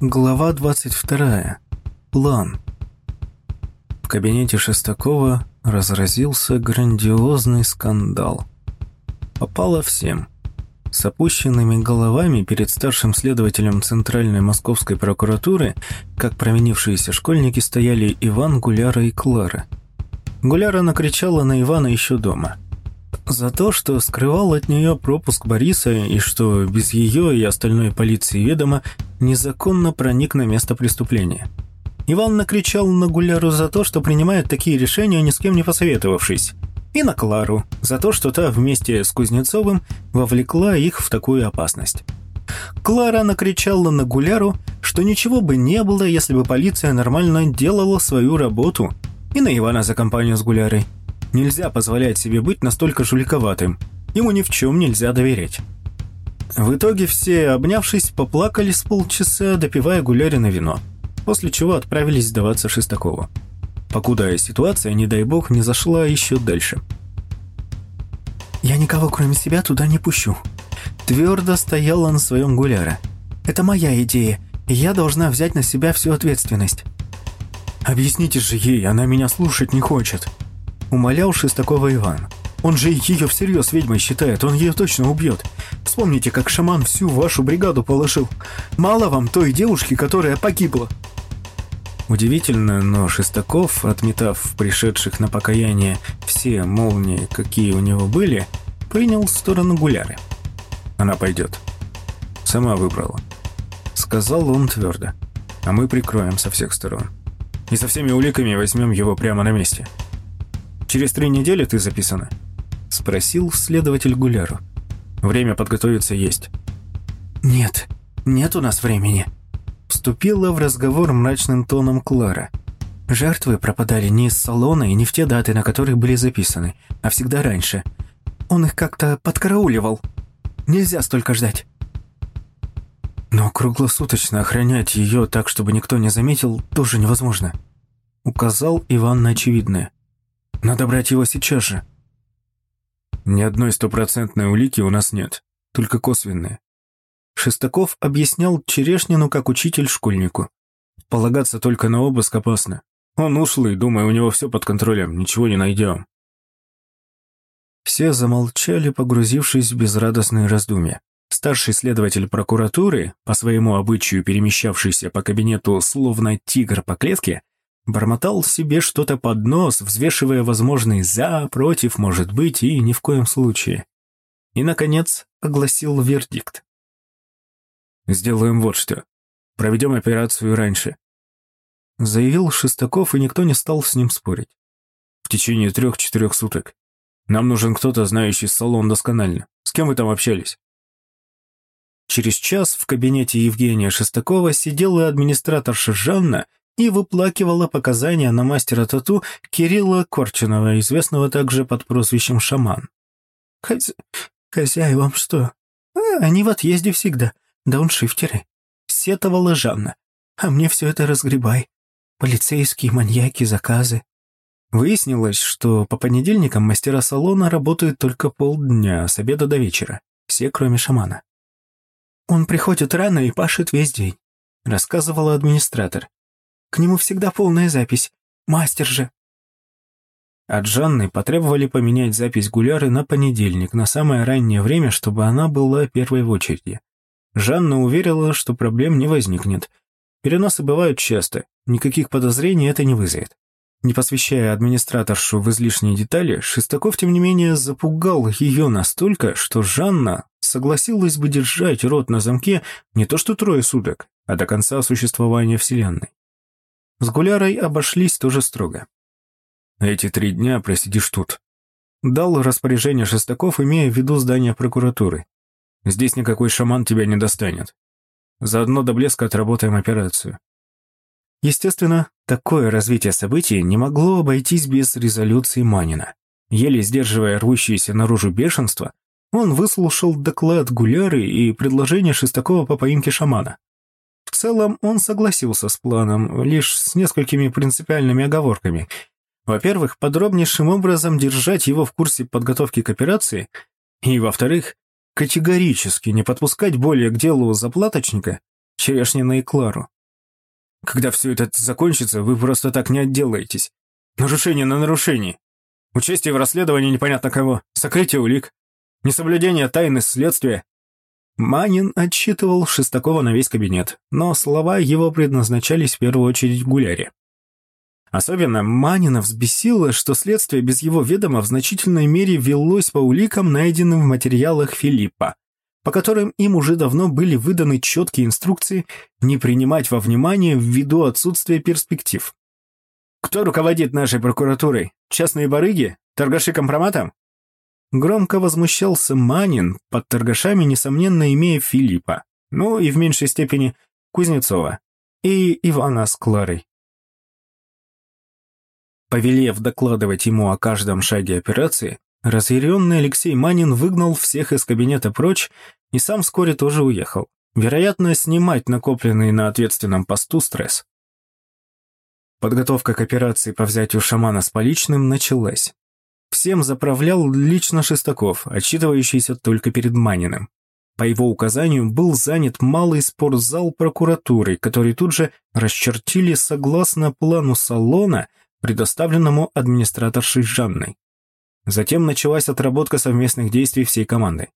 Глава 22. План. В кабинете Шестакова разразился грандиозный скандал. Попало всем. С опущенными головами перед старшим следователем Центральной Московской прокуратуры, как провинившиеся школьники, стояли Иван, Гуляра и Клара. Гуляра накричала на Ивана еще дома – за то, что скрывал от нее пропуск Бориса и что без ее и остальной полиции ведома незаконно проник на место преступления. Иван накричал на Гуляру за то, что принимает такие решения, ни с кем не посоветовавшись. И на Клару за то, что та вместе с Кузнецовым вовлекла их в такую опасность. Клара накричала на Гуляру, что ничего бы не было, если бы полиция нормально делала свою работу, и на Ивана за компанию с Гулярой. Нельзя позволять себе быть настолько жуликоватым. Ему ни в чем нельзя доверять. В итоге все, обнявшись, поплакали с полчаса, допивая гулярина вино, после чего отправились сдаваться Шестакову. Покуда ситуация, не дай бог, не зашла еще дальше. «Я никого, кроме себя, туда не пущу», – твердо стояла на своем гуляре. «Это моя идея, и я должна взять на себя всю ответственность». «Объясните же ей, она меня слушать не хочет», Умолял Шестакова Иван. Он же ее всерьез ведьмой считает, он ее точно убьет. Вспомните, как шаман всю вашу бригаду положил. Мало вам той девушки, которая погибла. Удивительно, но Шестаков, отметав пришедших на покаяние все молнии, какие у него были, принял сторону Гуляры. Она пойдет. Сама выбрала. Сказал он твердо. А мы прикроем со всех сторон. И со всеми уликами возьмем его прямо на месте. Через три недели ты записана?» — спросил следователь Гуляру. «Время подготовиться есть». «Нет, нет у нас времени», — вступила в разговор мрачным тоном Клара. «Жертвы пропадали не из салона и не в те даты, на которых были записаны, а всегда раньше. Он их как-то подкарауливал. Нельзя столько ждать». «Но круглосуточно охранять ее так, чтобы никто не заметил, тоже невозможно», — указал Иван на очевидное. Надо брать его сейчас же. Ни одной стопроцентной улики у нас нет, только косвенные. Шестаков объяснял Черешнину как учитель школьнику. Полагаться только на обыск опасно. Он ушлый, думаю, у него все под контролем, ничего не найдем. Все замолчали, погрузившись в безрадостные раздумья. Старший следователь прокуратуры, по своему обычаю перемещавшийся по кабинету словно тигр по клетке, Бормотал себе что-то под нос, взвешивая возможные «за», «против», «может быть» и «ни в коем случае». И, наконец, огласил вердикт. «Сделаем вот что. Проведем операцию раньше», — заявил Шестаков, и никто не стал с ним спорить. «В течение трех-четырех суток. Нам нужен кто-то, знающий салон досконально. С кем вы там общались?» Через час в кабинете Евгения Шестакова сидела администраторша Жанна и выплакивала показания на мастера тату Кирилла Корчинова, известного также под прозвищем «Шаман». Хозя... «Хозяевам что? А, они в отъезде всегда, дауншифтеры», — сетовала Жанна. «А мне все это разгребай. Полицейские, маньяки, заказы». Выяснилось, что по понедельникам мастера салона работают только полдня, с обеда до вечера, все кроме шамана. «Он приходит рано и пашет весь день», — рассказывала администратор. К нему всегда полная запись. Мастер же». От Жанны потребовали поменять запись Гуляры на понедельник, на самое раннее время, чтобы она была первой в очереди. Жанна уверила, что проблем не возникнет. Переносы бывают часто, никаких подозрений это не вызовет. Не посвящая администраторшу в излишние детали, Шестаков, тем не менее, запугал ее настолько, что Жанна согласилась бы держать рот на замке не то что трое суток, а до конца существования Вселенной. С Гулярой обошлись тоже строго. «Эти три дня просидишь тут». Дал распоряжение Шестаков, имея в виду здание прокуратуры. «Здесь никакой шаман тебя не достанет. Заодно до блеска отработаем операцию». Естественно, такое развитие событий не могло обойтись без резолюции Манина. Еле сдерживая рвущееся наружу бешенство, он выслушал доклад Гуляры и предложение Шестакова по поимке шамана. Целом он согласился с планом, лишь с несколькими принципиальными оговорками. Во-первых, подробнейшим образом держать его в курсе подготовки к операции, и, во-вторых, категорически не подпускать более к делу заплаточника, Черешнина и Клару. Когда все это закончится, вы просто так не отделаетесь. Нарушение на нарушении. Участие в расследовании непонятно кого, сокрытие улик, несоблюдение тайны следствия. Манин отчитывал Шестакова на весь кабинет, но слова его предназначались в первую очередь Гуляре. Особенно Манина взбесило, что следствие без его ведома в значительной мере велось по уликам, найденным в материалах Филиппа, по которым им уже давно были выданы четкие инструкции не принимать во внимание ввиду отсутствия перспектив. Кто руководит нашей прокуратурой? Частные барыги? Торгаши компроматом? Громко возмущался Манин, под торгашами, несомненно, имея Филиппа, ну и в меньшей степени Кузнецова и Ивана с Кларой. Повелев докладывать ему о каждом шаге операции, разъяренный Алексей Манин выгнал всех из кабинета прочь и сам вскоре тоже уехал. Вероятно, снимать накопленный на ответственном посту стресс. Подготовка к операции по взятию шамана с поличным началась. Всем заправлял лично Шестаков, отчитывающийся только перед Маниным. По его указанию был занят малый спортзал прокуратуры, который тут же расчертили согласно плану салона, предоставленному администраторшей Жанной. Затем началась отработка совместных действий всей команды.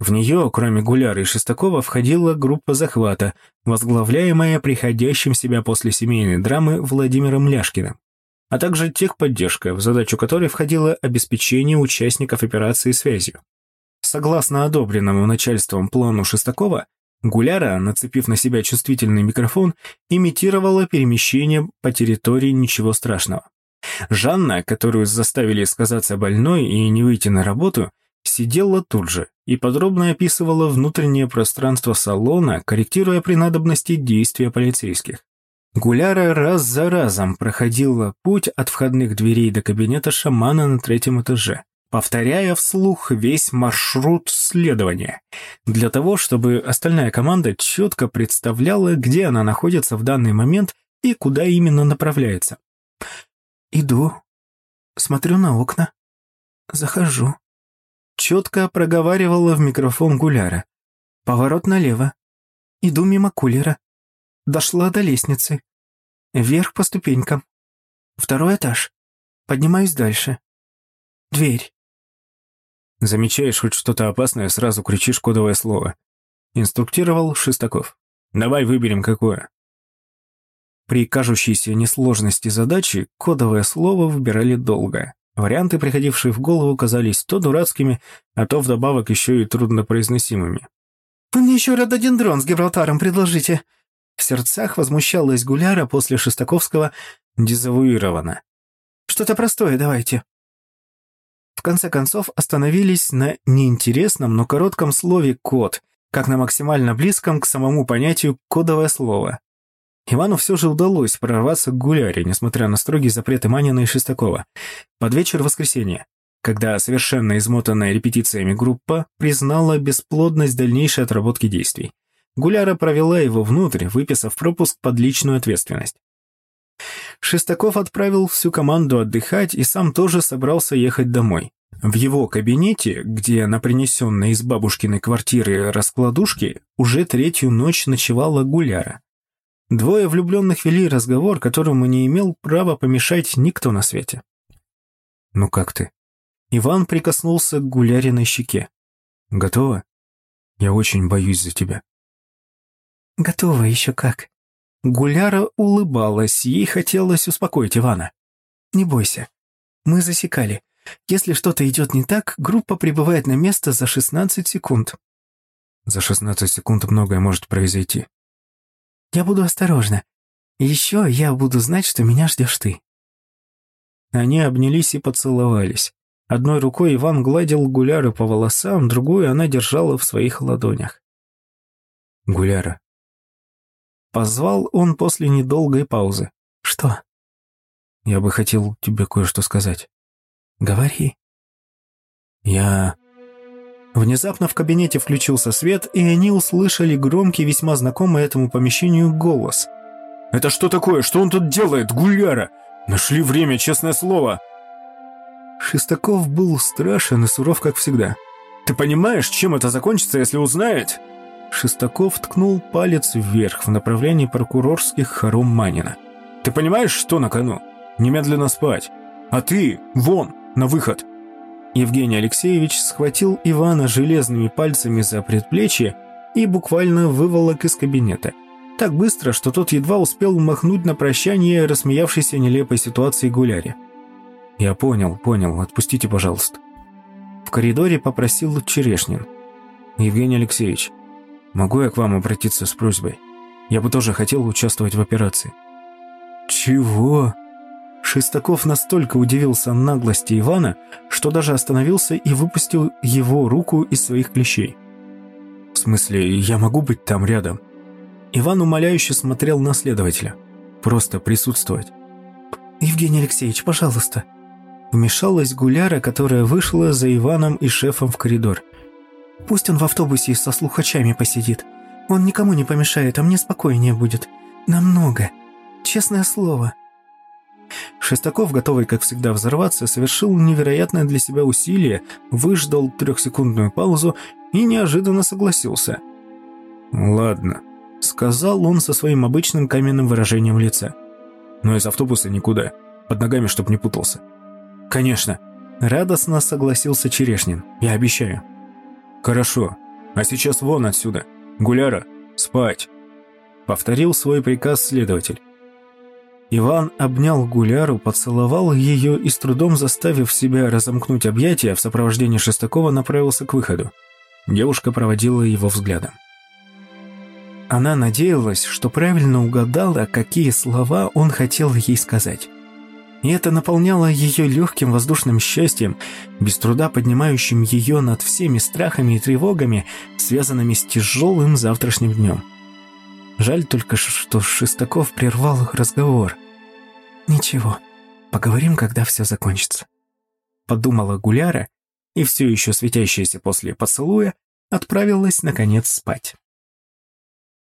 В нее, кроме Гуляры и Шестакова, входила группа захвата, возглавляемая приходящим себя после семейной драмы Владимиром Ляшкиным, а также техподдержка, в задачу которой входило обеспечение участников операции связью. Согласно одобренному начальством плану Шестакова, Гуляра, нацепив на себя чувствительный микрофон, имитировала перемещение по территории ничего страшного. Жанна, которую заставили сказаться больной и не выйти на работу, сидела тут же и подробно описывала внутреннее пространство салона, корректируя при надобности действия полицейских. Гуляра раз за разом проходила путь от входных дверей до кабинета шамана на третьем этаже, повторяя вслух весь маршрут следования, для того, чтобы остальная команда четко представляла, где она находится в данный момент и куда именно направляется. «Иду, смотрю на окна, захожу», четко проговаривала в микрофон Гуляра. Поворот налево. Иду мимо кулера. Дошла до лестницы. Вверх по ступенькам. Второй этаж. Поднимаюсь дальше. Дверь. Замечаешь хоть что-то опасное, сразу кричишь кодовое слово. Инструктировал Шестаков. Давай выберем какое. При кажущейся несложности задачи кодовое слово выбирали долго. Варианты, приходившие в голову, казались то дурацкими, а то вдобавок еще и труднопроизносимыми. «Вы мне еще рододендрон с Гибралтаром предложите!» В сердцах возмущалась Гуляра после Шестаковского «дезавуировано». «Что-то простое давайте». В конце концов остановились на неинтересном, но коротком слове «код», как на максимально близком к самому понятию «кодовое слово». Ивану все же удалось прорваться к гуляре, несмотря на строгие запреты Манина и Шестакова. Под вечер воскресенья, когда совершенно измотанная репетициями группа признала бесплодность дальнейшей отработки действий. Гуляра провела его внутрь, выписав пропуск под личную ответственность. Шестаков отправил всю команду отдыхать и сам тоже собрался ехать домой. В его кабинете, где на принесенной из бабушкиной квартиры раскладушке, уже третью ночь ночевала Гуляра. Двое влюбленных вели разговор, которому не имел права помешать никто на свете. «Ну как ты?» Иван прикоснулся к Гуляриной щеке. «Готова? Я очень боюсь за тебя». «Готова еще как». Гуляра улыбалась, ей хотелось успокоить Ивана. «Не бойся. Мы засекали. Если что-то идет не так, группа прибывает на место за 16 секунд». «За 16 секунд многое может произойти», я буду осторожна. Еще я буду знать, что меня ждешь ты». Они обнялись и поцеловались. Одной рукой Иван гладил Гуляру по волосам, другую она держала в своих ладонях. «Гуляра». Позвал он после недолгой паузы. «Что?» «Я бы хотел тебе кое-что сказать». «Говори». «Я...» Внезапно в кабинете включился свет, и они услышали громкий, весьма знакомый этому помещению голос. «Это что такое? Что он тут делает, гуляра? Нашли время, честное слово!» Шестаков был страшен и суров, как всегда. «Ты понимаешь, чем это закончится, если узнает?» Шестаков ткнул палец вверх в направлении прокурорских хором Манина. «Ты понимаешь, что на кону? Немедленно спать! А ты, вон, на выход!» Евгений Алексеевич схватил Ивана железными пальцами за предплечье и буквально выволок из кабинета. Так быстро, что тот едва успел махнуть на прощание рассмеявшейся нелепой ситуации гуляре. «Я понял, понял, отпустите, пожалуйста». В коридоре попросил Черешнин. «Евгений Алексеевич, могу я к вам обратиться с просьбой? Я бы тоже хотел участвовать в операции». «Чего?» Шестаков настолько удивился наглости Ивана, что даже остановился и выпустил его руку из своих клещей. «В смысле, я могу быть там рядом?» Иван умоляюще смотрел на следователя. «Просто присутствовать». «Евгений Алексеевич, пожалуйста». Вмешалась Гуляра, которая вышла за Иваном и шефом в коридор. «Пусть он в автобусе со слухачами посидит. Он никому не помешает, а мне спокойнее будет. Намного. Честное слово». Шестаков, готовый, как всегда, взорваться, совершил невероятное для себя усилие, выждал трехсекундную паузу и неожиданно согласился. «Ладно», — сказал он со своим обычным каменным выражением лица. «Но из автобуса никуда. Под ногами, чтоб не путался». «Конечно», — радостно согласился Черешнин. «Я обещаю». «Хорошо. А сейчас вон отсюда. Гуляра, спать», — повторил свой приказ следователь. Иван обнял Гуляру, поцеловал ее и с трудом заставив себя разомкнуть объятия, в сопровождении Шестакова направился к выходу. Девушка проводила его взглядом. Она надеялась, что правильно угадала, какие слова он хотел ей сказать. И это наполняло ее легким воздушным счастьем, без труда поднимающим ее над всеми страхами и тревогами, связанными с тяжелым завтрашним днем. Жаль только, что Шестаков прервал разговор. «Ничего, поговорим, когда все закончится», — подумала Гуляра и, все еще светящаяся после поцелуя, отправилась, наконец, спать.